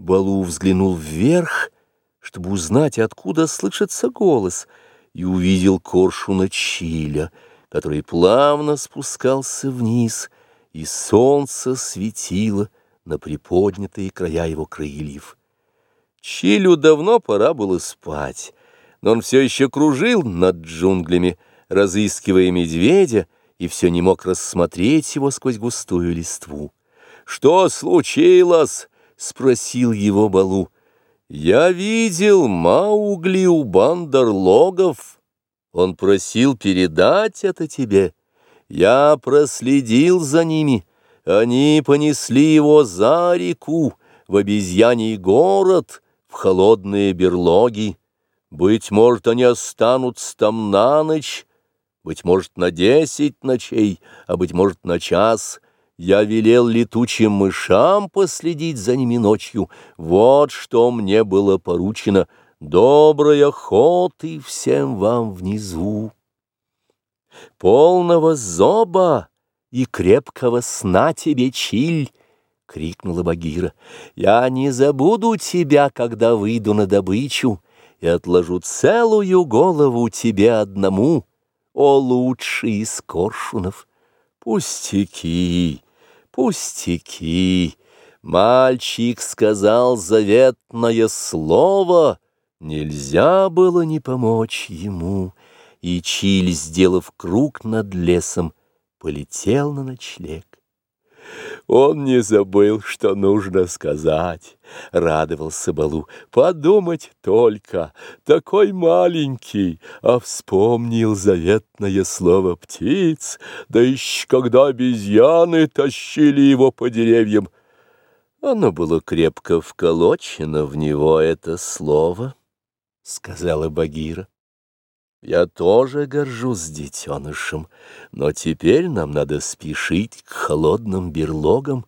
Балу взглянул вверх, чтобы узнать, откуда слышится голос, и увидел коршуна Чиля, который плавно спускался вниз, и солнце светило на приподнятые края его крыльев. Чилю давно пора было спать, но он все еще кружил над джунглями, разыскивая медведя, и все не мог рассмотреть его сквозь густую листву. «Что случилось?» — спросил его Балу. «Я видел Маугли у бандерлогов. Он просил передать это тебе. Я проследил за ними. Они понесли его за реку, в обезьяний город, в холодные берлоги. Быть может, они останутся там на ночь, быть может, на десять ночей, а быть может, на час». Я велел летучим мышам последить за ними ночью. Вот что мне было поручено. Доброй охоты всем вам внизу. Полного зоба и крепкого сна тебе, Чиль! — крикнула Багира. — Я не забуду тебя, когда выйду на добычу, и отложу целую голову тебе одному, о лучший из коршунов. Пустяки! Пустяки! Мальчик сказал заветное слово, нельзя было не помочь ему, и Чиль, сделав круг над лесом, полетел на ночлег. Он не забыл, что нужно сказать, — радовался Балу. Подумать только, такой маленький, а вспомнил заветное слово птиц, да еще когда обезьяны тащили его по деревьям. Оно было крепко вколочено в него, это слово, — сказала Багира. Я тоже горжусь детенышем, но теперь нам надо спешить к холодным берлогам,